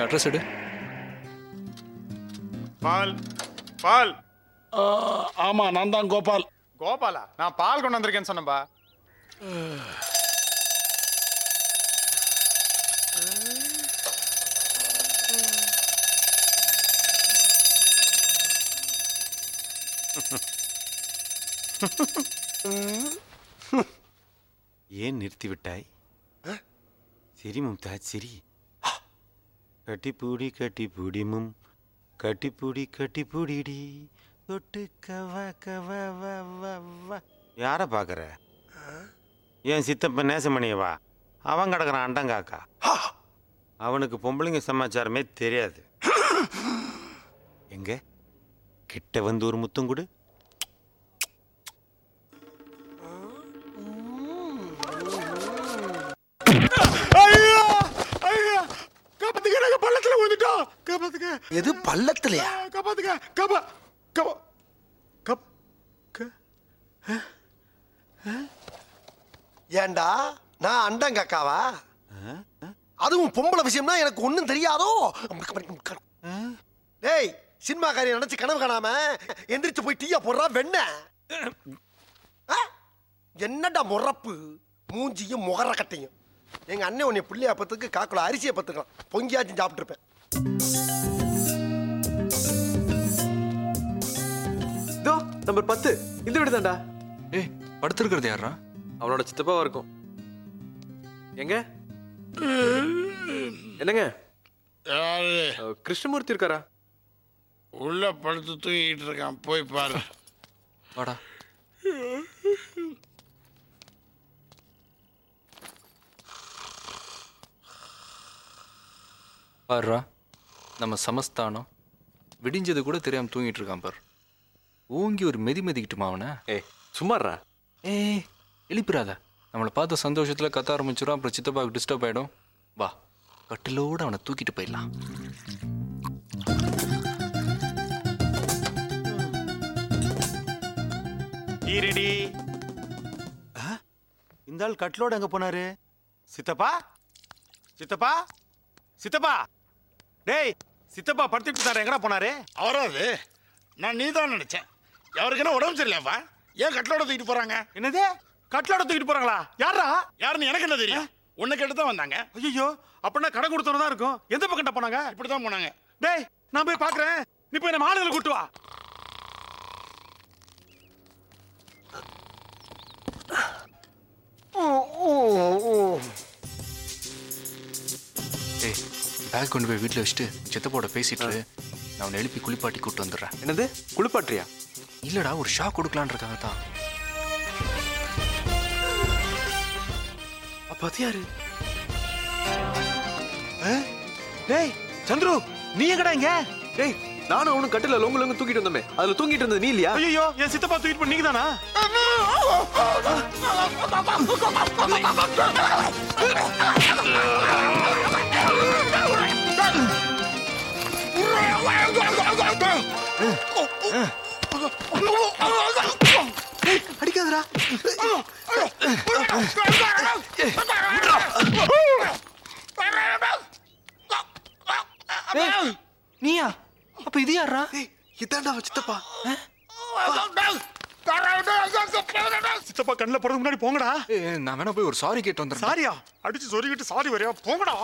எங்க அட்ரஸ் எடு. பால் பால். ஆமா நான் தான் கோபால். கோபாலா? நான் பால் கொண்டு வந்திருக்கேன்னு சொன்னப்பா ஏன் நிறுத்திவிட்டாய் சரி மும்தாஜ் சரி. கட்டிப்பூடி கட்டிப்பூடி மும். கட்டிப்பூடி கட்டிப்பூடிடி. தொட்டு கவ கவ வ வ வ. யார பாக்குற ஏன் சித்தப்ப நேசமணியவா அவன் கிடக்குறான் அண்டங்காக்கா. அவனுக்கு பொம்பளைங்க சமாச்சாரமே தெரியாது. எங்க? கிட்ட வந்து ஒரு முத்தம் கொடு. பள்ளத்துலயா? காப்பாத்துக்க காப்பா காப்பா கப் க- ஏண்டா நான் அண்டங்கக்காவா அதுவும் பொம்பளை விஷயம்னா எனக்கு ஒண்ணும் தெரியாதோ? டேய் சினிமாக்காரி நினைச்சு கனவு காணாம எந்திரிச்சு போய் டீயா போடுறா வெண்ண? என்னடா முறப்பு? மூஞ்சியும் முகர கட்டையும் எங்க அண்ணன் உன்னை பிள்ளையா பத்துக்கு காக்குல அரிசியை பத்துக்கலாம் பொங்கியாச்சும் சாப்பிட்டு நம்பர் பத்து. இந்த வீடு தான்டா. ஏய் படுத்திருக்கிறது யாரா அவனோட சித்தப்பாவா இருக்கும். எங்க? என்னங்க? யாரு? அஹ், கிருஷ்ணமூர்த்தி இருக்காரா? உள்ள படுத்து தூங்கிட்டு இருக்கான். போய் பாரு. வாடா. பாருடா நம்ம சமஸ்தானம் விடிஞ்சது கூட தெரியாம தூங்கிட்டு இருக்கான் பார். ஓங்கி ஒரு மெதி மெதிக்கிட்டுமா அவனை? ஏய் சும்மாறா ஏய் எழுப்பிடாத நம்மளை பார்த்த சந்தோஷத்தில் கத்த ஆரம்பிச்சிடும் அப்புறம் சித்தப்பாவுக்கு டிஸ்டர்ப் ஆகிடும் வா கட்டிலோடு அவனை தூக்கிட்டு போயிடலாம். ஈரடி. இந்த ஆள் கட்லோட எங்க போனாரு? சித்தப்பா? சித்தப்பா? சித்தப்பா? டேய் சித்தப்பா படுத்துட்டு இருந்தாரு எங்கடா போனாரு? அவராது நான் நீ தான் நினைச்சேன். அவருக்கு என்ன உடம்பு சரியில்லையாப்பா? ஏன் கட்டளோட தூக்கிட்டு போறாங்க? என்னது? கட்லோட தூக்கிட்டு போறாங்களா? யாரா யாருன்னு எனக்கு என்ன தெரியும்? உன்னை கேட்டு தான் வந்தாங்க. ஐயோ அப்படின்னா கடை கொடுத்தவங்க தான் இருக்கும். எந்த பக்கம்டா போனாங்க? இப்படி தான் போனாங்க. டேய் நான் போய் பாக்குறேன். நீ போய் நம்ம ஆளுங்களை கூட்டு வா. ஏய் பேக் கொண்டு போய் வீட்டில் வச்சுட்டு சித்தப்போட பேசிட்டு. நான் அவனை எழுப்பி குளிப்பாட்டி கூட்டு வந்துடுறேன். என்னது? குளிப்பாட்டுறியா? இல்லடா ஒரு ஷாக் கொடுக்கலான்னு இருக்காங்க தான். அப்ப அது யாரு? டேய் சந்துரு நீ எங்கடா இங்க? டேய் நானும் அவனும் கட்டில லொங்கு லொங்கு தூக்கிட்டு வந்தோமே. அதுல தூங்கிட்டு இருந்தது நீ இல்லையா? ஐயோ என் சித்தப்பா தூக்கிட்டு பண்ணீங்க தானா? அடிக்காதடா ஏய், நீயா அப்ப இது யாரா இதாண்டா சித்தப்பா சித்தப்பா கண்ணில் போறதுக்கு முன்னாடி போங்கடா நான் வேணா போய் ஒரு சாரி கேட்டு வந்துடுறேன் சாரியா அடிச்சு சொருகிட்டு சாரி வரையா போங்கடா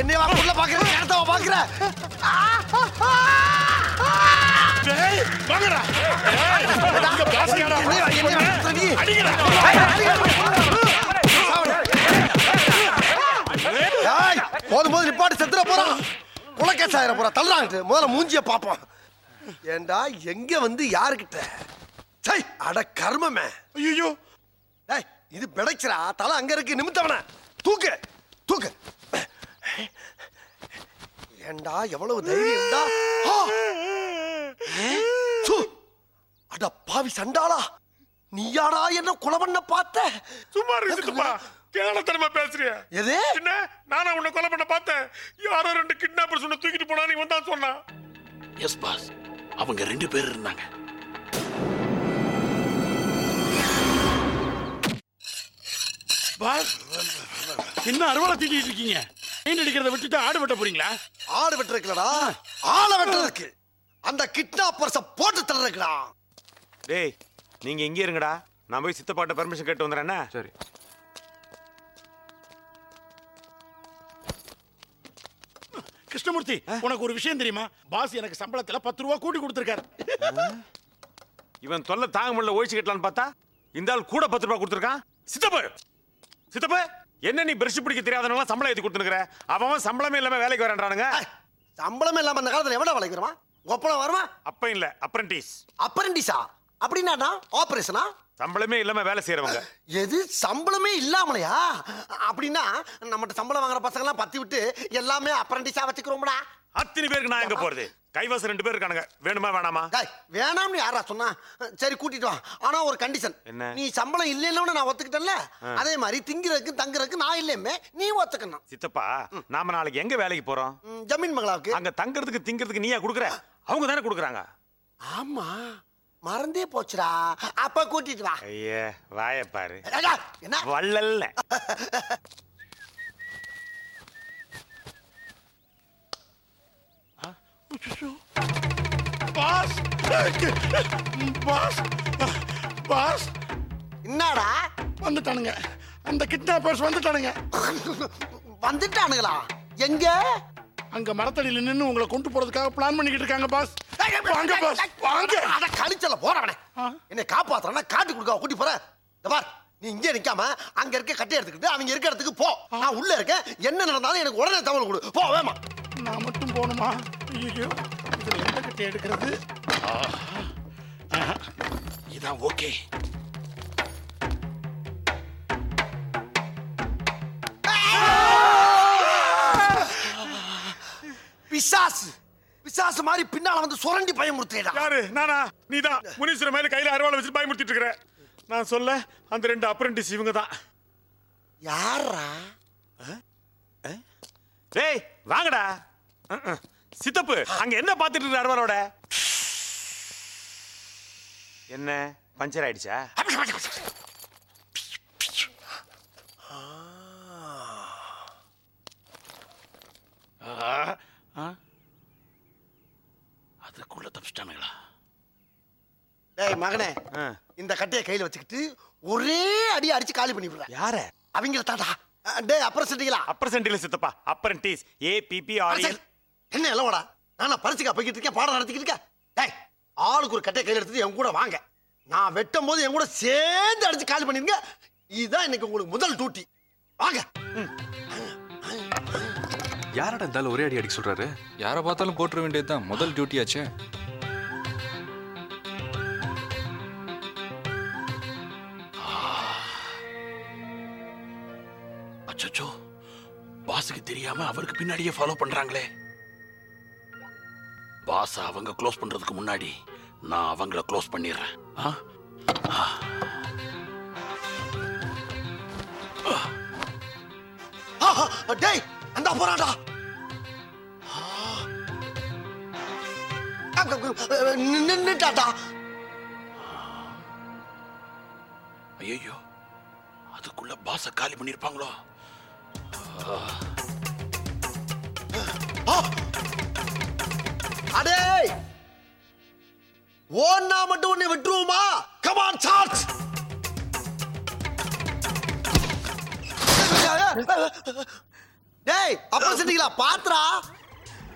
என்னையா புள்ள பாக்குற நேரத்தவ பாக்குற. டேய் வாங்கடா. ஏய், இங்க நீ அடிங்கடா போதும் போது நிப்பாட்டு செத்துற போறான் குலக்கேஸ் ஆயிர போறா. தள்ளுறாங்க முதல்ல மூஞ்சிய பாப்போம் ஏண்டா எங்க வந்து யாருக்கிட்ட? சை அட கர்மமே. ஐயோ ஏய் இது பிடைச்சிரா தலை அங்க இருக்கு. நிமித்தவன. தூக்கு தூக்கு. ஏண்டா எவ்வளவு தைரியம் சு! பாவி சண்டாளா. நீயாடா என்ன கொலை பண்ண பார்த்த? சும்மா இரு சித்தப்பா. கேளத்தனமா பேசுறிய? எது? என்ன? நானா உன்னை கொலை பண்ண பார்த்தேன் யாரோ ரெண்டு கிட்னாப்பர்ஸ் உன்னை தூக்கிட்டு போனா நீ வந்தா சொன்னா? எஸ் பாஸ் அவங்க ரெண்டு பேர் இருந்தாங்க. பாஸ் என்ன அறுவலை தூக்கிட்டு இருக்கீங்க. மீன் அடிக்கிறத விட்டுட்டு ஆடு வெட்ட போறீங்களா? ஆடு வெட்டுறதுக்குலடா. ஆளை வெட்டுறதுக்கு. அந்த கிட்னாப்பர்ஸ போட்டு தள்ளுறதுக்குடா. டேய் நீங்க இங்கே இருங்கடா. நான் போய் சித்தப்பாட்ட பெர்மிஷன் கேட்டு வந்துடுறேன்னா சரி. கிருஷ்ணமூர்த்தி உனக்கு ஒரு விஷயம் தெரியுமா? பாஸ் எனக்கு சம்பளத்துல பத்து ரூபா கூட்டி கொடுத்துருக்காரு. இவன் தொல்லை தாங்க முடியல ஒழிச்சு கட்டலான்னு பார்த்தா இந்த ஆள் கூட பத்து ரூபாய் கொடுத்துருக்கான். சித்தப்பு! சித்தப்பு என்ன நீ பிரஷ் பிடிக்க தெரியாதனால சம்பளம் ஏத்தி கொடுத்துருக்கிற அவன் அவன் சம்பளமே இல்லாம வேலைக்கு வரேன்றானுங்க. சம்பளமே இல்லாம அந்த காலத்துல எவ்வளவு வளைக்கிறமா ஒப்பனம் வருமா? அப்ப இல்ல அப்ரண்டிஸ் அப்ரண்டிஸா அப்படின்னா ஆபரேஷனா சம்பளமே இல்லாம வேலை செய்யறவங்க எது? சம்பளமே இல்லாமலையா? அப்படின்னா நம்மகிட்ட சம்பளம் வாங்குற பசங்க எல்லாம் பத்தி விட்டு எல்லாமே அப்ரண்டிஸா வச்சுக்கிறோம்டா. அத்தனை பேருக்கு நான் எங்க போறது? கைவாசம் ரெண்டு பேர் இருக்கானுங்க. வேணுமா வேணாமா? வேணாம்னு யாரா சொன்னா? சரி கூட்டிட்டு வா. ஆனா ஒரு கண்டிஷன் என்ன? நீ சம்பளம் இல்லைன்னு நான் ஒத்துக்கிட்டேன்ல? அதே மாதிரி திங்கிறதுக்கு தங்குறதுக்கு நான் இல்லையுமே நீ ஒத்துக்கணும். சித்தப்பா நாம நாளைக்கு எங்க வேலைக்கு போறோம்? ஜமீன் மங்களாவுக்கு. அங்க தங்கறதுக்கு திங்கிறதுக்கு நீயா குடுக்குற? அவங்க தானே குடுக்குறாங்க. ஆமா மறந்தே போச்சுடா. அப்ப கூட்டிட்டு வா. ஐயே வாய பாரு. என்ன? வள்ளல்ல பாஸ். பாஸ். பாஸ். என்னடா? வந்துட்டானுங்க. அந்த கிட்னாப்பர்ஸ் வந்துட்டானுங்க. வந்துட்டானுங்களா? எங்க? அங்க மரத்தடியில நின்னு உங்களை கொண்டு போறதுக்காக பிளான் பண்ணிக்கிட்டு இருக்காங்க பாஸ் வாங்க பாஸ் வாங்க. அட கழிச்சல போறவனே என்னை காப்பாத்துறா காட்டு கொடுக்க கூட்டி போற இந்த பார் நீ இங்கே நிக்காம அங்க இருக்க கட்டை எடுத்துக்கிட்டு அவங்க இருக்க இடத்துக்கு போ. நான் உள்ள இருக்கேன். என்ன நடந்தாலும் எனக்கு உடனே தகவல் கொடு. போ வேமா. நான் மட்டும் போகணுமா? ஐயோ இதுல எந்த கட்டை எடுக்கிறது. இதான் ஓகே பிசாசு. பிசாசு மாதிரி பின்னால வந்து சுரண்டி பயமுறுத்துறா யாரு? நானா? நீதான். முனீஸ்வர மேல கையில அருவாளை வச்சு பயமுறுத்திட்டு இருக்கிற. நான் சொல்ல அந்த ரெண்டு அப்ரண்டிஸ் இவங்க தான் யாரா டேய் வாங்கடா. சித்தப்பு அங்க என்ன பாத்துட்டு இருக்க அருவாளோட? என்ன? பஞ்சர் ஆயிடுச்சா? அதுக்குள்ள தப்பிச்சிட்டானுங்களா? டேய் மகனே ஆ. இந்த கட்டையை கையில வச்சுக்கிட்டு ஒரே அடி அடிச்சு காலி பண்ணி விடுறேன் யார? அவங்கள அஹ், டேய் அப்புறம் செஞ்சீங்களா? அப்ரசன்டில சித்தப்பா? அப்ரண்டிஸ் ஏ பிபி ஆர் என்ன எல்லோடா நான் பரிசுக்கா போய்கிட்டு இருக்கேன் பாடம் நடத்திக்கிட்டு இருக்கேன். டேய் ஆளுக்கு ஒரு கட்டை கையில் எடுத்துட்டு என் கூட வாங்க. நான் வெட்டும் போது என் கூட சேர்ந்து அடிச்சு காலி பண்ணிருங்க இதுதான் இன்னைக்கு உங்களுக்கு முதல் டியூட்டி வாங்க. யாரடா இருந்தாலும் ஒரே அடி அடிக்க சொல்றாரு? யாரை பார்த்தாலும் போட்டுற வேண்டியதுதான். முதல் டியூட்டியாச்சே அச்சோ பாஸுக்கு தெரியாம அவருக்கு பின்னாடியே ஃபாலோ பண்றாங்களே. பாஸ் அவங்க க்ளோஸ் பண்றதுக்கு முன்னாடி நான் அவங்கள க்ளோஸ் பண்ணிடுறேன். டேய்! அந்த போறாடா நின்னுட்டாடா ஐயோ அதுக்குள்ள பாஸ காலி பண்ணிருப்பாங்களோ அடே ஓன்னா மட்டும் உன்னை விட்டுருவோமா கமான் சார்ஜ் டேய் அப்புறம் செஞ்சீங்களா பாத்துறா.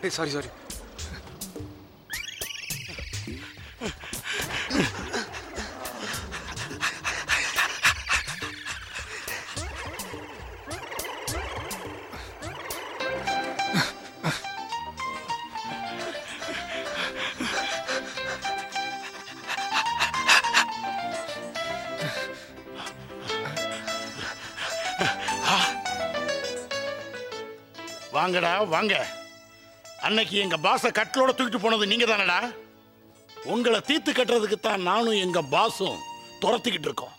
ஏய் சாரி சாரி வாங்கடா வாங்க. அன்னைக்கு எங்க பாச கட்டிலோட தூக்கிட்டு போனது நீங்க தானடா உங்களை தீர்த்து கட்டுறதுக்கு தான் நானும் எங்க பாஸும் துரத்திக்கிட்டு இருக்கோம்.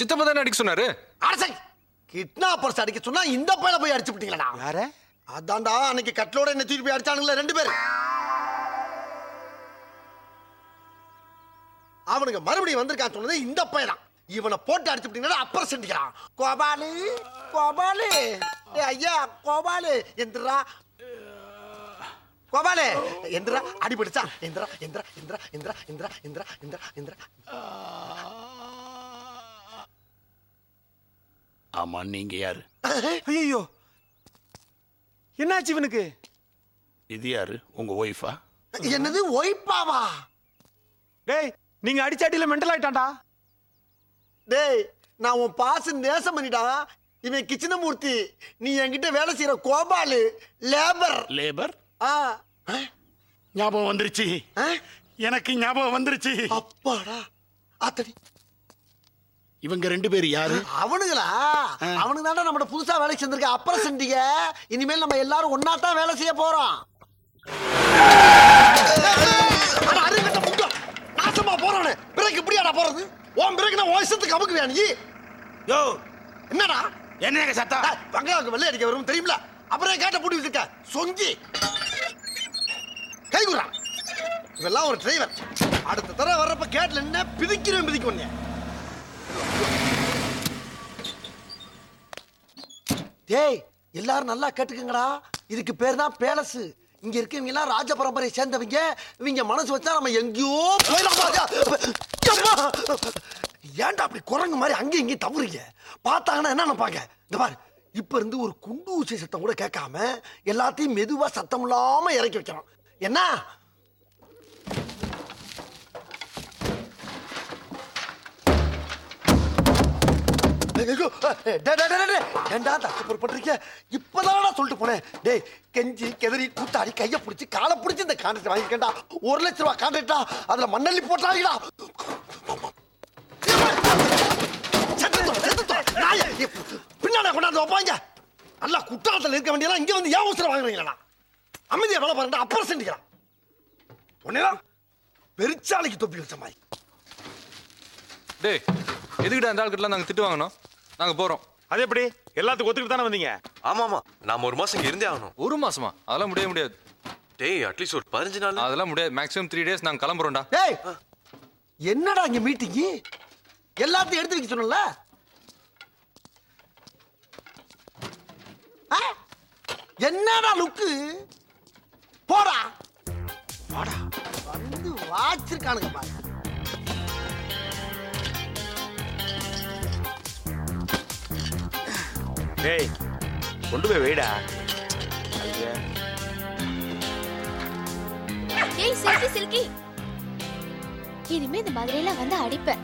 சித்தப்பா தானே அடிக்க சொன்னாரு? அரசை கிட்னாப்பர்ஸ் அடிக்க சொன்னா இந்த பையல போய் அடிச்சு விட்டீங்களா யார? அதான்டா அன்னைக்கு கட்டிலோட என்ன தூக்கி போய் அடிச்சானுங்களே ரெண்டு பேரும் அவனுங்க மறுபடியும் வந்திருக்கான் சொன்னது இந்த பையன் இவனை போட்டு அடிச்சு விட்டீங்கன்னா அப்புறம் செஞ்சுக்கிறான் கோபாலு கோபாலு. ஐயா கோபாலு எந்திரா. கோபாலு எந்திரா அடிபடிச்சா எந்திரா எந்திரா எந்திரா எந்திரா எந்திரா எந்திரா எந்திரா எந்திரா. ஆமா நீங்க யாரு? ஐயோ என்னாச்சு இவனுக்கு? இது யாரு? உங்க ஒய்ஃபா என்னது ஒய்ப்பாவா டேய் நீங்க அடிச்சாட்டில மெண்டல் ஆயிட்டான்டா. டேய் நான் உன் பாசு நேசம் பண்ணிட்டா இவன் கிச்சனமூர்த்தி. நீ என்கிட்ட வேலை செய்யற கோபாலு லேபர். லேபர்? ஆ? ஞாபகம் வந்துருச்சு. ஆ? எனக்கு ஞாபகம் வந்துருச்சு. அப்பாடா. ஆத்தடி. இவங்க ரெண்டு பேர் யாரு? அவனுங்களா? அவனுக்கு தாண்டா நம்ம புதுசா வேலைக்கு சேர்ந்திருக்க. அப்புறம் செஞ்சீங்க. இனிமேல் நம்ம எல்லாரும் ஒன்னா தான் வேலை செய்ய போறோம். நாசமா போறானே. பிறகு இப்படியாடா போறது? உன் பிறகு நான் வயசத்துக்கு அமுக்குவியா நீ? யோ. என்னடா? என்னங்க சத்தம்? ஏய், பங்களாவுக்கு வெள்ளை அடிக்க வரும் தெரியுமில அப்புறம் கேட்ட பூட்டி வச்சிருக்க? சொங்கி. கை குடுறா. இவெல்லாம் ஒரு டிரைவர் அடுத்த தடவை வர்றப்ப கேட்ல என்ன பிதிக்கிறேன் பிதிக்க டேய் எல்லாரும் நல்லா கேட்டுக்கங்கடா. இதுக்கு பேர் தான் பேலஸ். இங்க இருக்கவங்க எல்லாம் ராஜ பரம்பரையை சேர்ந்தவங்க. இவங்க மனசு வச்சா நம்ம எங்கேயோ போயிடலாம் ஏன்டா அப்படி குரங்கு மாதிரி அங்கேயும் இங்கேயும் தவறுங்க? பார்த்தாங்கன்னா என்ன நினைப்பாங்க? இந்த பாரு இப்ப இருந்து ஒரு குண்டு ஊசி சத்தம் கூட கேட்காம எல்லாத்தையும் மெதுவா சத்தம் இல்லாம இறக்கி வைக்கிறோம் என்ன? ஐயோ, டேய், டேய், டேய், டேய், டேய். சொல்லிட்டு போனேன். டேய் கெஞ்சி கெதறி கூத்தாடி கைய பிடிச்சி காலை பிடிச்சி இந்த கான்ட்ராக்ட் வாங்கிக்கேன்டா ஒரு லட்ச ரூபா கான்ட்ராக்டா அதுல மண்ணள்ளி போட்டாங்கடா. பின்னால கொண்டாந்து வைப்பாங்க. நல்லா குற்றாலத்தில் இருக்க வேண்டியதெல்லாம் இங்க வந்து ஏன் அவசரம் வாங்குறீங்களா? அமைதியா வேலை பாருங்க அப்புறம் செஞ்சுக்கலாம் உடனேதான் பெருச்சாலைக்கு தொப்பி வச்ச மாதிரி. டேய் எதுக்கிட்ட அந்த ஆள்கிட்டலாம் நாங்கள் திட்டு வாங்கணும்? நாங்கள் போகிறோம் அது எப்படி? எல்லாத்துக்கும் ஒத்துக்கிட்டு தானே வந்தீங்க? ஆமா ஆமா நாம ஒரு மாசம் இங்க இருந்தே ஆகணும். ஒரு மாசமா? அதெல்லாம் முடிய முடியாது. டேய் அட்லீஸ்ட் ஒரு பதினஞ்சு நாள். அதெல்லாம் முடியாது. மேக்ஸிமம் த்ரீ டேஸ் நாங்கள் கிளம்புறோம்டா. டேய் என்னடா இங்க மீட்டிங் எல்லாத்தையும் எடுத்து வைக்க சொன்னல என்னடா லுக்கு போடா. போடா வந்து வாச்சிருக்கானுங்க பாரு. டேய் கொண்டு போய் வைடா. ஏய் சில்கி சில்கி. இனிமே இந்த மாதிரி எல்லாம் வந்து அடிப்பேன்.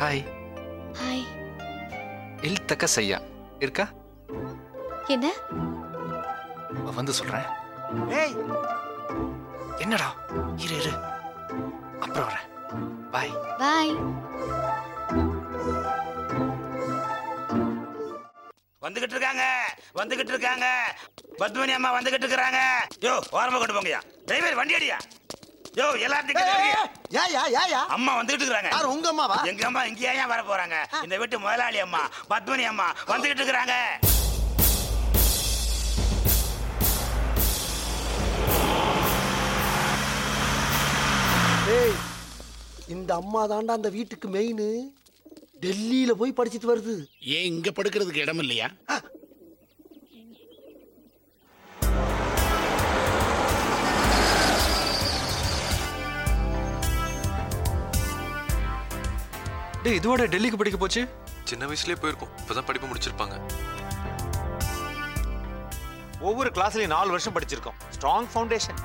ஹாய் ஹாய் இல் தக்க செய்யா இருக்கா? என்ன? வந்து சொல்கிறேன் டேய் என்னடா? இரு இரு. அப்புறம் வரேன். பாய் பாய் வந்துகிட்டு இருக்காங்க. வந்துகிட்டு இருக்காங்க. பத்மினி அம்மா வந்துகிட்டு இருக்காங்க யோ ஓரமா கொண்டு போங்கயா டிரைவர் வண்டி அடியா? யோ எல்லாத்துக்கும் ஏ யா யா யா அம்மா வந்துகிட்டு இருக்காங்க யார் உங்க அம்மாவா? எங்க அம்மா இங்கேயா ஏன் வர போறாங்க? இந்த வீட்டு முதலாளி அம்மா பத்மினி அம்மா வந்துகிட்டு இருக்காங்க டேய் இந்த அம்மா தாண்டா அந்த வீட்டுக்கு மெயின் டெல்லியில போய் படிச்சிட்டு வருது. ஏன் இங்க படுக்கிறதுக்கு இடம் இல்லையா? டேய் இதுவோட டெல்லிக்கு படிக்க போச்சு? சின்ன வயசுலயே போயிருக்கோம். இப்பதான் படிப்பு முடிச்சிருப்பாங்க. ஒவ்வொரு கிளாஸ்லயும் நாலு வருஷம் படிச்சிருக்கோம். ஸ்ட்ராங் ஃபவுண்டேஷன்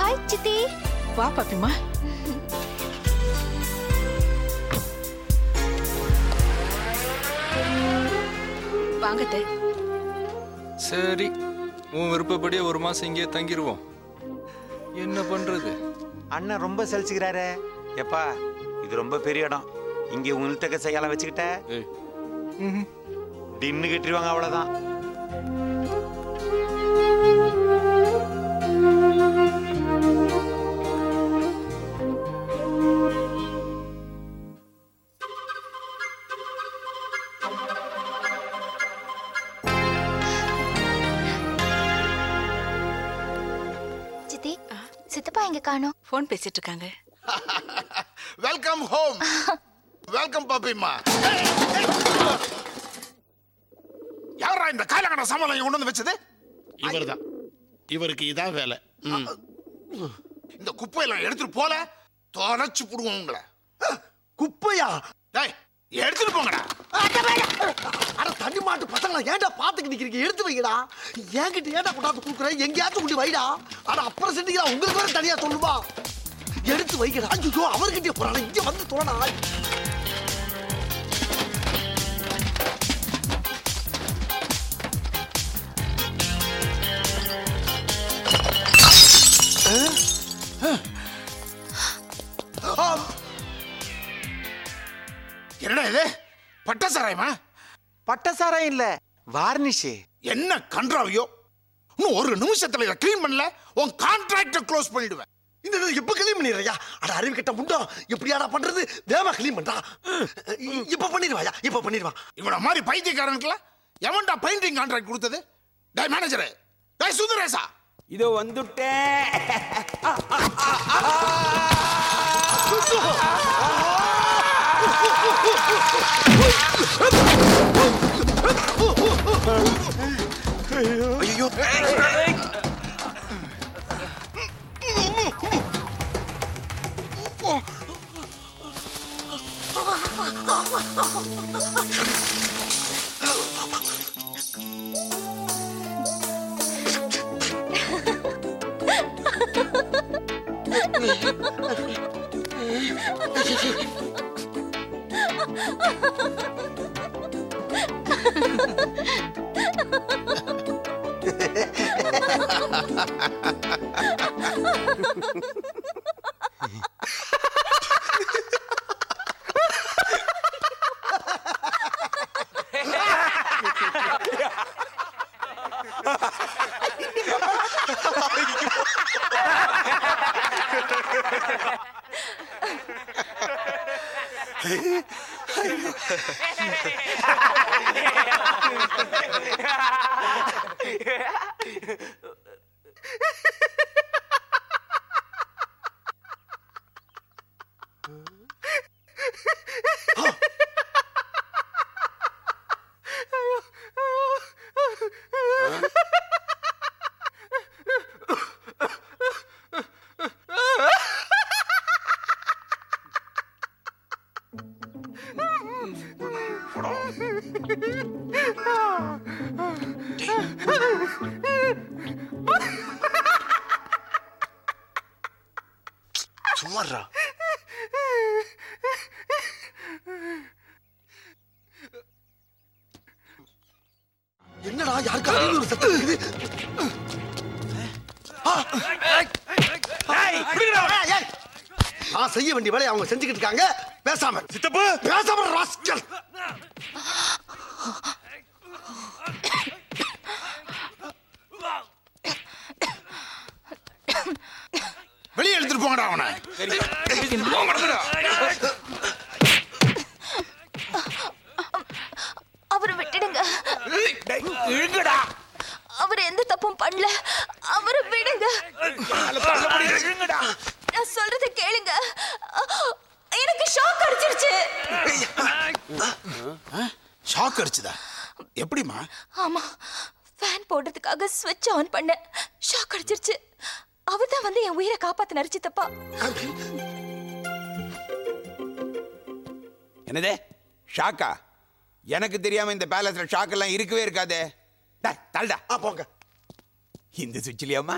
ஹாய் சித்தி. வா பாப்பிமா வாங்கத்த சரி உன் விருப்பப்படியே ஒரு மாசம் இங்கேயே தங்கிடுவோம் என்ன பண்றது? அண்ணன் ரொம்ப சலிச்சுக்கிறாரே. எப்பா இது ரொம்ப பெரிய இடம். இங்க உங்கள்கிட்ட செய்யலாம் வச்சுக்கிட்ட. டின்னு கட்டிடுவாங்க அவ்வளவுதான். சித்தப்பா எங்க காணோம். ஃபோன் பேசிட்டு இருக்காங்க வெல்கம் ஹோம் வெல்கம் பாப்பிம்மா. யாரா இந்த காலகட சமாளம் இங்க கொண்டு வந்து வச்சது? இவர்தான். இவருக்கு இதான் வேலை. இந்த குப்பையெல்லாம் எடுத்துட்டு போல தொலைச்சு புடுவோம் உங்களை. குப்பையா? டேய் எடுத்துட்டு போங்கடா. அட தண்ணி மாட்டு பசங்களா ஏன்டா பாத்துக்கு நிக்கிறீங்க? எடுத்து வைங்கடா என்கிட்ட ஏன்டா கொண்டாந்து கொடுக்குறேன் எங்கேயாச்சும் கொண்டு வைடா. அட அப்புறம் செஞ்சீங்களா உங்களுக்கு வேற தனியா சொல்லுவா? எடுத்து வைக்கடா. ஐயோ அவர்கிட்டயே போறாங்க இங்க வந்து தோணா என்னடா இது பட்ட சாராயமா பட்டசாரம் இல்ல வார்னிஷ். என்ன கன்றாவியோ? இன்னும் ஒரு நிமிஷத்துல இதை க்ளீன் பண்ணல உன் கான்ட்ராக்ட க்ளோஸ் பண்ணிடுவேன். இந்த இது எப்ப கிளீன் பண்ணிடுறியா? அட அறிவு கட்ட முண்டோ எப்படியாடா பண்றது? வேமா கிளீன் பண்றா. இப்ப பண்ணிடுவாயா? இப்ப பண்ணிடுவா இவன மாதிரி பைத்தியக்காரனுக்குலாம் எவன்டா பெயிண்டிங் கான்ட்ராக்ட் கொடுத்தது? டை மேனேஜரே டை சுந்தரேசா. இதோ வந்துட்டேன். 아유, ஐயோ சும்மாறா சத்தம் இருக்குது நான் செய்ய வேண்டிய வேலையை அவங்க செஞ்சுக்கிட்டு இருக்காங்க பேசாம சித்தப்பு பேசாம ராஸ்கல் வெளியே எடுத்துட்டு போங்கடா அவனை என்னால சொல்றத கேளுங்க. எனக்கு ஷாக் அடிச்சிருச்சு. ஷாக் அடிச்சதா? எப்படிமா ஆமா ஃபேன் போடுறதுக்காக ஸ்விட்ச் ஆன் பண்ண ஷாக் அடிச்சிருச்சு. அவர் தான் வந்து என் உயிரை காப்பாத்தினாரு தப்பா என்னதே? ஷாக்கா எனக்கு தெரியாம இந்த பேலஸ்ல ஷாக் எல்லாம் இருக்கவே இருக்காதே. தள்ளடா. போங்க. இந்த சுவிட்ச்லியாமா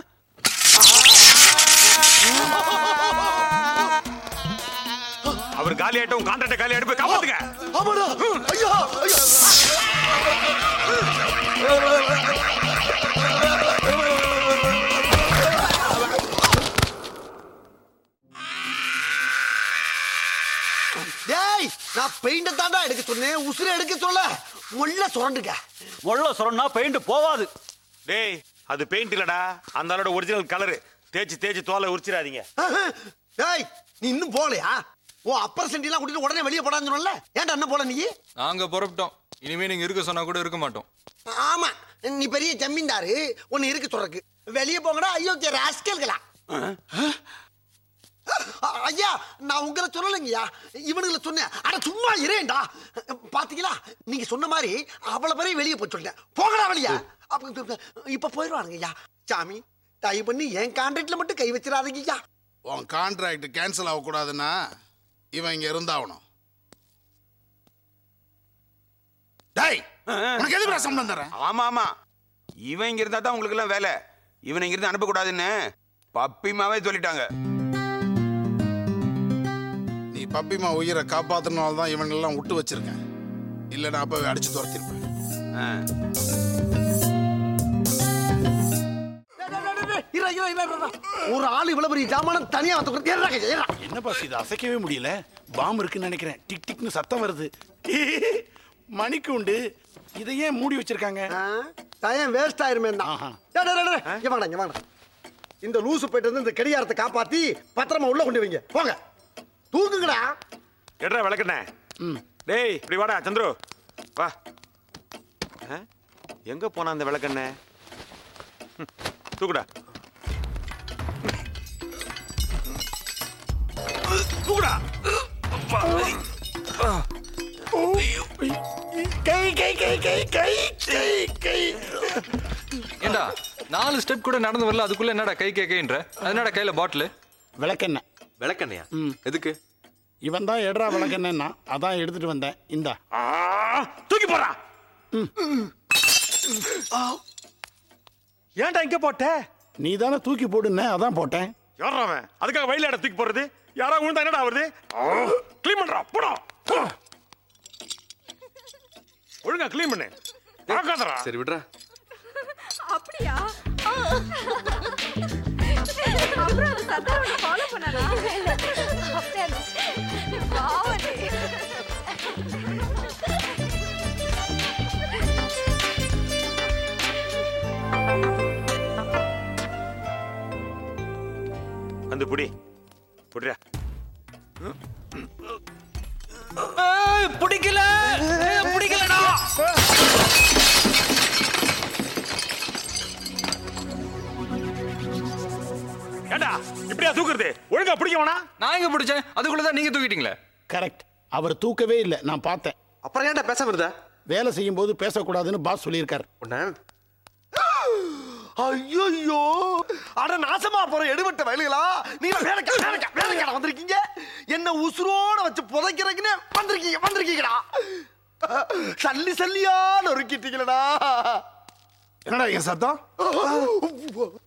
அவர் காலி ஆட்டம் கான்ட்ராக்ட காலி ஆட்டு போய் காப்பாத்துங்க. ஆமாடா. ஐயா ஐயா. டேய் நான் பெயிண்ட தாண்டா எடுக்க சொன்னேன். உசுரை எடுக்க சொல்ல. முள்ள சுரண்டுங்க முள்ள சொன்னா பெயிண்ட் போவாது. டேய் அது பெயிண்ட் இல்லடா. அந்த ஆளோட ஒரிஜினல் கலர் தேய்ச்சி தேய்ச்சி தோலை உரிச்சிடாதீங்க. டேய் நீ இன்னும் போகலையா? ஓ அப்பர் சென்டிலாம் கூட்டிட்டு உடனே வெளியே போடான்னு சொன்னல ஏன்டா என்ன போல நீ? நாங்க புறப்பட்டோம். இனிமே நீங்க இருக்க சொன்னா கூட இருக்க மாட்டோம். ஆமா நீ பெரிய ஜமீன்தாரு. உன்னை இருக்க சொல்றக்கு வெளியே போங்கடா. ஐயோக்கிய ராஸ்கல்களா ஐயா நான் உங்களை சொல்லலைங்கய்யா. இவனுங்களை சொன்னேன். அட சும்மா இரேண்டா பாத்தீங்களா? நீங்க சொன்ன மாதிரி அவ்வளவு பேரையும் வெளியே போய் சொல்லிட்டேன். போங்கடா வெளியா. அப்ப இப்ப போயிடுவானுங்க ஐயா சாமி தயவு பண்ணி என் கான்ட்ராக்ட்ல மட்டும் கை வச்சிடாதீங்க ஐயா உன் கான்ட்ராக்ட் கேன்சல் ஆகக்கூடாதுன்னா இவன் இங்க இருந்தாகணும். டேய் உனக்கு எதுக்கு நான் சம்பளம் தரேன் ஆமா ஆமா இவன் இங்க இருந்தா தான் உங்களுக்கு எல்லாம் வேலை. இவனை இங்க இருந்து அனுப்பக்கூடாதுன்னு பப்பிமாவே சொல்லிட்டாங்க. நீ பப்பிமா உயிரை காப்பாத்தினால தான் இவன் எல்லாம் விட்டு வச்சிருக்கேன். இல்ல நான் அப்பவே அடிச்சு துரத்திருப்பேன். ஆ. இரா. ஒரு ஆள் இவ்வளவு பெரிய ஜாமானம் தனியா வந்து ஏறா ஏறா. என்ன பாஸ் இது? அசைக்கவே முடியல. பாம்பு இருக்குன்னு நினைக்கிறேன். டிக் டிக்னு சத்தம் வருது. மணிக்கு உண்டு. இதை ஏன் மூடி வச்சிருக்காங்க? டயம் வேஸ்ட் ஆயிருமே ஆஹா. வாங்க இங்க வாங்க இந்த லூசு போயிட்டு வந்து இந்த கடிகாரத்தை காப்பாத்தி பத்திரமா உள்ள கொண்டு வைங்க. போங்க. தூக்குங்கடா எட்ரா விளக்கண்ணே. டேய் இப்படி வாடா சந்துரு. வா. ஆ? எங்க போனா அந்த விளக்கண்ணே? ம், தூக்குடா. தூக்குடா கை கை கை கை கை கை கை. ஏண்டா நாலு ஸ்டெப் கூட நடந்து வரல அதுக்குள்ள என்னடா கை கை கைன்ற? அது என்னடா கையில பாட்டில் விளக்கெண்ண விளக்கண்ணையா? எதுக்கு? இவன் தான் எடுறா விளக்கெண்ணா அதான் எடுத்துட்டு வந்தேன். இந்தா. தூக்கி போடா. ஏன்டா இங்க போட்ட? நீ தானே தூக்கி போடுன அதான் போட்டேன். யாரா அவன்? அதுக்காக வயல இடம் தூக்கி போடுறது? யாரா விழுந்தா என்னடா வருது க்ளீன் பண்றா போடா. ஒழுங்கா க்ளீன் பண்ணு. பார்க்காதடா. சரி விடுறா. அப்படியா? அப்புறம் அவன் சத்தாரோட ஃபாலோ பண்ணானா அந்த புடி. புடிடா பிடிக்கல. பிடிக்கலடா. ஏண்டா இப்படியா தூக்குறது? ஒழுங்கா பிடிக்க வேணா நான் எங்க பிடிச்சேன்? அதுக்குள்ளதான் நீங்க தூக்கிட்டீங்களே? கரெக்ட் அவர் தூக்கவே இல்லை. நான் பார்த்தேன். அப்புறம் ஏன்டா பேசாம இருந்தா? வேலை செய்யும் போது பேசக்கூடாதுன்னு பாஸ் சொல்லியிருக்காரு. உன்ன ஐயோ அட நாசமா போற எடுபட்ட வயலுகளா? நீங்க வேலைக்கா வேலைக்கா வந்திருக்கீங்க? என்ன உசுரோட வச்சு புதைக்கிறீங்கன்னு வந்திருக்கீங்க வந்திருக்கீங்கடா. சல்லி சல்லியா நொறுக்கிட்டீங்களடா என்னடா என் சத்தம்?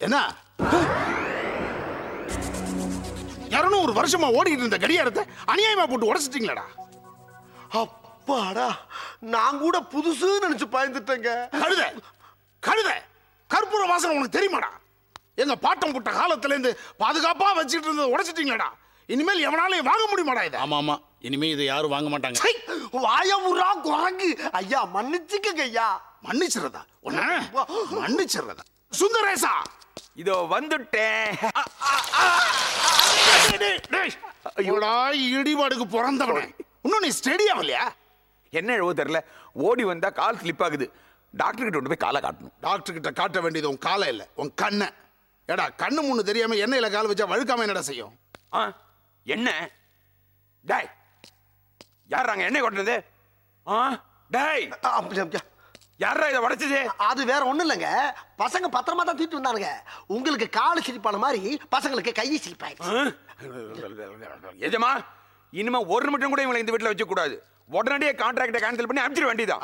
என்ன? இருநூறு வருஷமா ஓடிக்கிட்டு இருந்த கடியாரத்தை அநியாயமா போட்டு உடைச்சிட்டீங்களடா. அப்பாடா நான் கூட புதுசுன்னு நினைச்சு பயந்துட்டேங்க. கழுத கழுத. கற்பூர வாசனை உனக்கு தெரியுமாடா? எங்க பாட்டம் புட்ட காலத்துல இருந்து பாதுகாப்பா வச்சுட்டு இருந்ததை உடைச்சிட்டீங்களடா? இனிமேல் எவனாலையும் வாங்க முடியுமாடா இதை? ஆமா ஆமா. இனிமே இதை யாரும் வாங்க மாட்டாங்க. வாயமுறா குரங்கு. ஐயா மன்னிச்சுக்கங்க ஐயா. மன்னிச்சிடுறதா? உன்ன? மன்னிச்சிடுறதா? சுந்தரேசா! இதோ வந்துட்டேன். ஐயோடா இடிபாடுக்கு பிறந்தவனே. இன்னும் நீ ஸ்டெடி ஆகலையா என்ன எழுவோ தெரியல? ஓடி வந்தா கால் ஸ்லிப் ஆகுது. டாக்டர் கிட்ட கொண்டு போய் காலை காட்டணும். டாக்டர் கிட்ட காட்ட வேண்டியது உன் காலை இல்ல உன் கண்ணை. ஏடா கண்ணு முன்னு தெரியாம எண்ணெயில கால் வச்சா வழுக்காம என்னடா செய்யும்? ஆ என்ன? டேய் யார் அங்க எண்ணெய் கொட்டுறது ஆ டேய் யாரா இதை உடைச்சது? அது வேற ஒண்ணும் இல்லைங்க. பசங்க பத்திரமா தான் தூக்கிட்டு வந்தானுங்க. உங்களுக்கு காலு சிரிப்பான மாதிரி பசங்களுக்கு கை சிரிப்பாயிடுச்சு. எஜமா இனிமே ஒரு நிமிஷம் கூட இவங்களை இந்த வீட்டுல வச்சு கூடாது. உடனடியே கான்ட்ராக்டை கேன்சல் பண்ணி அனுப்பிச்சிட வேண்டியதான்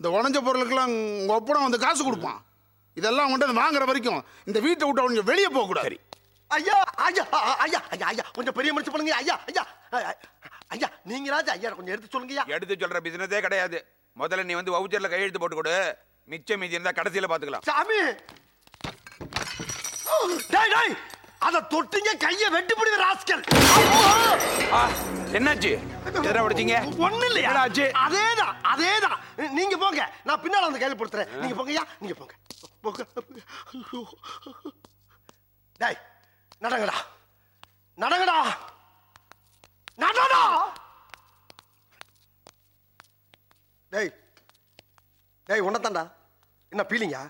இந்த உடஞ்ச பொருளுக்கெல்லாம் உங்க ஒப்படம் வந்து காசு கொடுப்பான். இதெல்லாம் வந்து வாங்குற வரைக்கும் இந்த வீட்டை விட்டு அவங்க வெளியே போக கூடாது. ஐயா ஐயா ஐயா ஐயா ஐயா கொஞ்சம் பெரிய மனுஷன் பண்ணுங்க ஐயா ஐயா ஐயா நீங்க ராஜா ஐயா கொஞ்சம் எடுத்து சொல்லுங்க எடுத்து சொல்ற பிசினஸே கிடையாது. முதல்ல நீ வந்து வவுச்சர்ல கையெழுத்து போட்டு கொடு. மிச்சம் மீதி இருந்தா கடைசியில பாத்துக்கலாம். சாமி! டேய் டேய்! அத தொட்டிங்க கைய வெட்டி பிடிங்க ராஸ்கல். என்னாச்சு? உடைச்சீங்க ஒண்ணு இல்லையா? ஆச்சு? அதேதான் அதேதான். நீங்க போங்க நான் பின்னால வந்து கையில கொடுத்துறேன் நீங்க போங்கய்யா நீங்க போங்க. போங்க. டேய் நடங்கடா. நடங்கடா. நடடா. டேய் டேய் உன்னதான்டா என்ன பீலிங்கா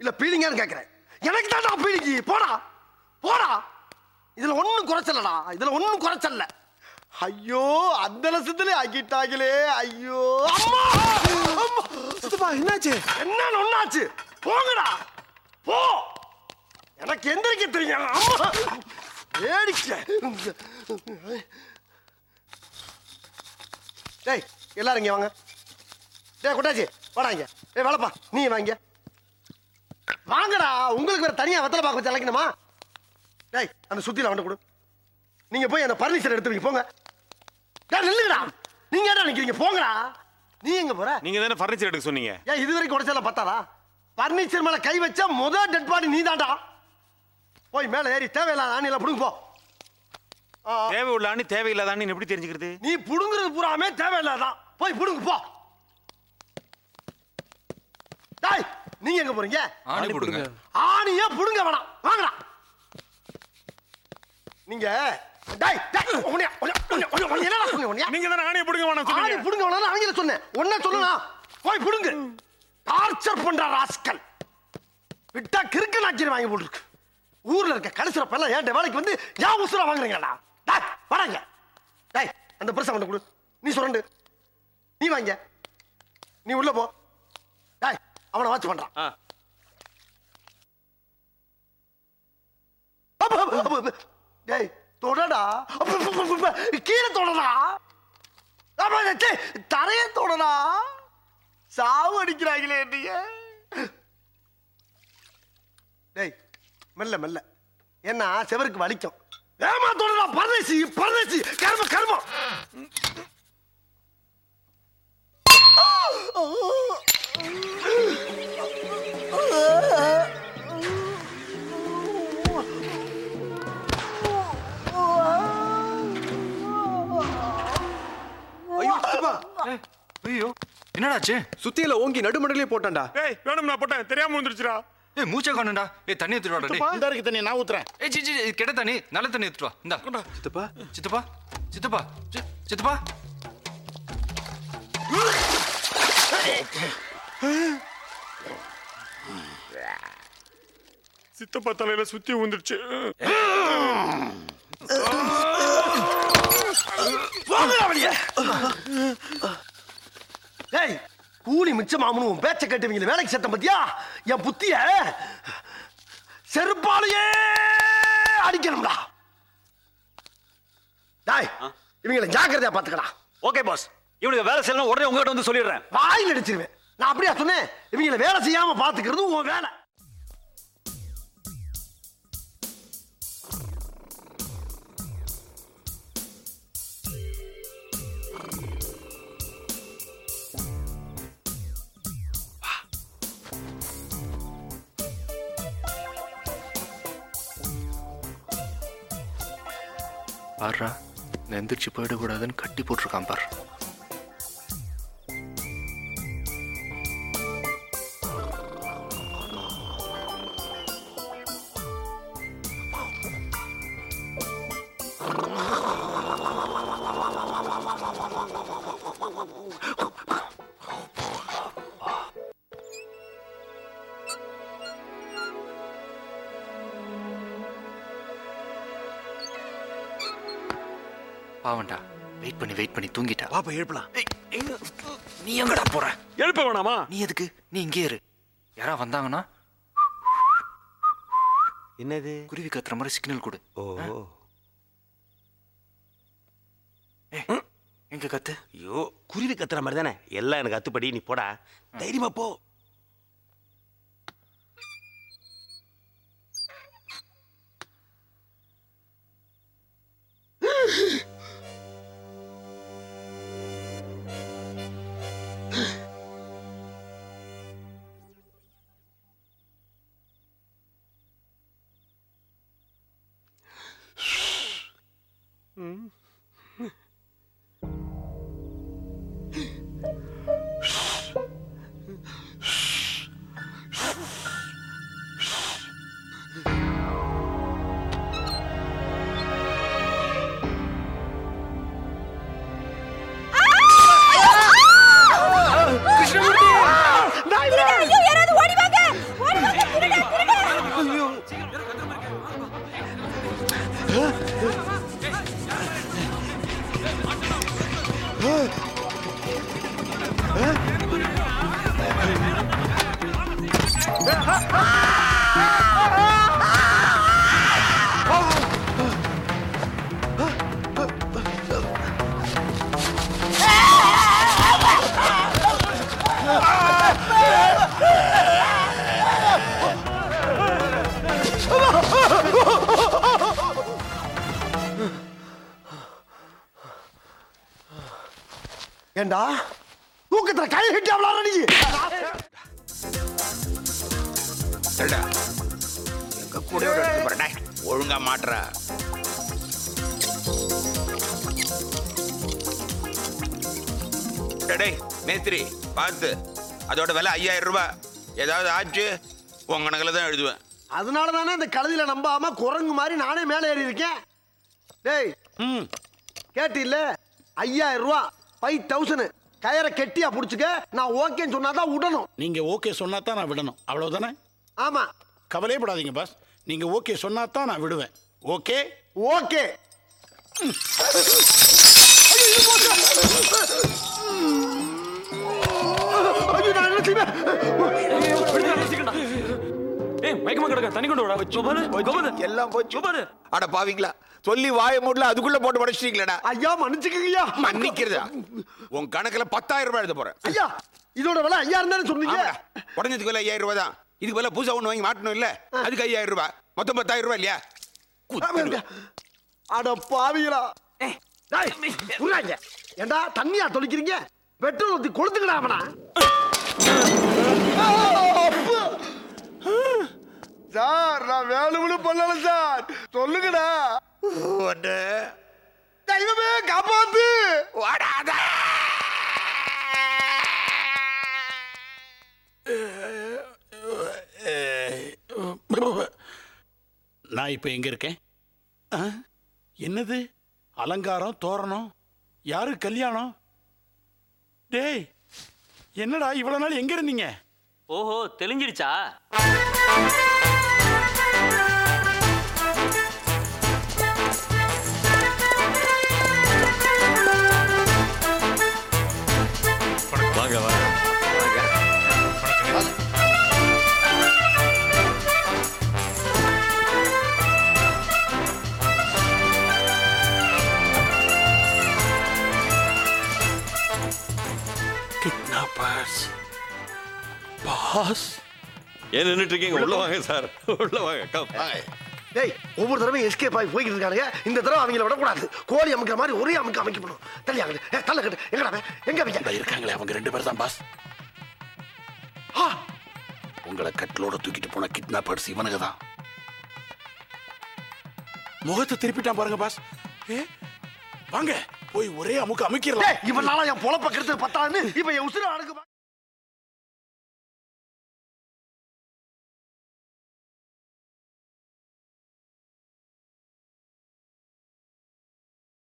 இல்ல பீலிங்கான்னு கேக்குறேன். எனக்கு தான்டா பீலிங்கி போடா. போடா. இதுல ஒண்ணும் குறைச்சலடா. இதுல ஒண்ணும் குறைச்சல்ல. ஐயோ அந்த லட்சத்துல ஆக்கிட்டாங்களே. ஐயோ. அம்மா! சித்தப்பா என்னாச்சு? என்ன ஒண்ணாச்சு. போங்கடா. போ. எனக்கு எந்திரிக்க தெரியும். அம்மா! வேடிக்கை. டேய் எல்லாரும் இங்க வாங்க. டேய் கொட்டாச்சி வாடா இங்க. டேய் வேலைப்பா நீ வாங்க. வாங்கடா. உங்களுக்கு வேற தனியா வெத்தலை பார்க்க வச்சு அழைக்கணுமா? டேய் அந்த சுத்தியில வந்து கொடு. நீங்க போய் அந்த பர்னிச்சர் எடுத்து வைங்க போங்க. டேய் நில்லுங்கடா. நீங்க என்ன நினைக்கிறீங்க போங்கடா. நீ எங்க போற? நீங்க தானே ஃபர்னிச்சர் எடுக்க சொன்னீங்க. ஏன் இது வரைக்கும் உடைச்சல பத்தாதா பர்னிச்சர் மேல கை வச்சா முத டெட் பாடி நீ தாண்டா போய் மேல ஏறி தேவையில்லாத ஆணியில புடுங்க போ. தேவை உள்ள அணி தேவையில்லாத அணி எப்படி தெரிஞ்சுக்கிறது? நீ புடுங்குறது பூராமே தேவையில்லாதான் போய் புடுங்க போ. டேய் நீங்க எங்க போறீங்க? ஆணி போடுங்க. ஆணியே புடுங்க வேணாம். வாங்கடா நீங்க டேய் டேய் உன்னைய உன்னைய உன்னைய உன்னைய உன்னைய என்னடா சொன்னீங்க உன்னைய? நீங்க தானே ஆணியை பிடுங்க வேணாம் ஆணி சொன்னீங்க புடுங்க வேணாம் ஆங்கில சொன்னேன். ஒன்ன சொல்லலாம். போய் புடுங்க. டார்ச்சர் பண்ற ராஸ்கல். விட்டா கிறுக்கு நாச்சிரி வாங்கி போட்டுருக்கு. ஊர்ல இருக்க எல்லாம் ஏன்ட்ட வேலைக்கு வந்து ஏன் உசுரா வாங்குறீங்கடா? டேய் வராங்க டேய் அந்த பிரசம் கொண்டு கொடு. நீ சுரண்டு. நீ வாங்க. நீ உள்ள போ. டேய் அவனை வாட்ச் பண்றான். அப்ப. டேய் தொடடா. கீழே தொடடா. அப்ப, டேய், தரைய தொடடா. சாவு அடிக்கிறாங்களே நீங்க டேய் மெல்ல மெல்ல. என்ன செவருக்கு வலிக்கும். ஏமா தொடடா பரதேசி பரதேசி கர்ம கர்மம் Oh என்னடாச்சு சுத்தியில ஓங்கி நடுமண்டலே போட்டான்டா. ஏய் வேணும் நான் போட்டேன் தெரியாம வந்துருச்சுடா ஏய் மூச்சை காணும்டா. ஏய் தண்ணி எடுத்துட்டு வாடா டேய். இந்த இருக்கு தண்ணி நான் ஊத்துறேன். ஏய் சி சி இது கெட்ட தண்ணி நல்ல தண்ணி எடுத்துட்டு வா. இந்தா. சித்தப்பா. சித்தப்பா சித்தப்பா சி- சித்தப்பா. சித்தப்பா தலையில சுத்தி வந்துருச்சு டேய் கூலி மிச்சமாமனு உன் பேச்ச கேட்டுவீங்க வேலைக்கு சேர்த்த பத்தியா? என் புத்திய செருப்பாலேயே அடிக்கணும்டா. டேய் இவங்களை ஜாக்கிரதையா பாத்துக்கடா ஓகே பாஸ் இவனுக்கு வேலை செய்யணும் உடனே உங்ககிட்ட வந்து சொல்லிடுறேன். வாயில் அடிச்சிருவேன். நான் அப்படியா சொன்னேன்? இவங்களை வேலை செய்யாம பாத்துக்கிறது உன் வேலை. பாருடா நான் எந்திரிச்சு போயிடக்கூடாதுன்னு கட்டி போட்டிருக்கான் பார். பாப்பா எழுப்பலாம். நீ எங்கடா போற? எழுப்ப வேணாமா? நீ எதுக்கு? நீ இங்கே இரு. யாரா வந்தாங்கன்னா? என்னது? குருவி கத்துற மாதிரி சிக்னல் கொடு. ஓ. ஏய், எங்க கத்து? ஐயோ குருவி கத்துற மாதிரி தானே? எல்லாம் எனக்கு அத்துப்படி நீ போடா. தைரியமா போ. ஏண்டா தூக்கத்துல கை கட்டி அவ்வளோ நீ. எங்க கூட ஒழுங்கா மாட்டுற. டேய், மேஸ்திரி பார்த்து. அதோட விலை ஐயாயிரம் ரூபாய் ஏதாவது ஆச்சு? உங்க கணக்கில் தான் எழுதுவேன். அதனால தானே இந்த கழுதியில நம்பாம குரங்கு மாதிரி நானே மேலே ஏறி இருக்கேன் டேய் ம். கேட்டில்ல? ஐயாயிரம் ரூபா. ஃபைவ் தௌசண்ட் கயரை கெட்டியா புடிச்சுக்க நான் ஓகேன்னு சொன்னாதான் விடணும். நீங்க ஓகே சொன்னா தான் நான் விடணும். அவ்வளவுதானே? ஆமா. கவலையப்படாதீங்க பாஸ் நீங்க ஓகே சொன்னா தான் நான் விடுவேன். ஓகே? ஓகே. ஏய் மயக்கமா கிடக்க. தண்ணி கொண்டு வாடா. கோபாலு கோபாலு எல்லாம் போச்சு கோபாலு அட பாவீங்களா? சொல்லி வாய மூடல அதுக்குள்ள போட்டு உடச்சிட்டீங்களா ஐயா மன்னிச்சுக்கங்கய்யா. மன்னிக்கிறதா? உன் கணக்குல பத்தாயிரம் ரூபாய் எழுத போறேன். ஐயா இதோட விலை ஐயாயிரம் தானே சொன்னீங்க. உடஞ்சதுக்கு விலை ஐயாயிரம் ரூபாய் தான். இதுக்கு விலை புதுசா ஒண்ணு வாங்கி மாட்டணும் இல்ல? அதுக்கு ஐயாயிரம் ரூபாய். மொத்தம் பத்தாயிரம் ரூபாய் இல்லையா. அட உர்றாங்க. ஏண்டா தண்ணியா தொளிக்கிறீங்க? பெட்ரோல் ஊத்தி கொளுத்துக்கடா அவனா. சார் நான் வேணும்னு பண்ணல சார். சொல்லுங்கடா ஒண்ணு. தெய்வமே காப்பாத்து. ஓடாத. நான் இப்போ எங்க இருக்கேன்? ஆ? என்னது? அலங்காரம் தோரணம்? யாரு கல்யாணம்? டேய் என்னடா இவ்வளவு நாள் எங்க இருந்தீங்க? ஓஹோ தெளிஞ்சிடுச்சா? ஏன் நின்றுட்டு இருக்கீங்க உள்ள வாங்க சார். உள்ள வாங்க. டேய் ஒவ்வொரு தடவையும் எஸ்கேப் ஆகி போய்கிட்டு இருக்கானுங்க. இந்த தடவை அவங்கள விடக்கூடாது. கோழி அமைக்கிற மாதிரி ஒரே அமைக்க அமைக்கப்படும் தள்ளி அங்கிட்டு. ஏ, தள்ள கட்டு எங்கடா? எங்க அவங்க இருக்காங்களே அவங்க ரெண்டு பேர் தான் பாஸ். ஆ! உங்களை கட்டிலோட தூக்கிட்டு போன கிட்னாப்பர்ஸ் இவனுங்க தான். முகத்தை திருப்பிட்டான் பாருங்க பாஸ். ஏ வாங்க போய் ஒரே அமுக்கு அமைக்கிறலாம். இவனால என் பொழப்ப கெடுத்து பத்தாதுன்னு இப்ப என் உசுர அடக்கு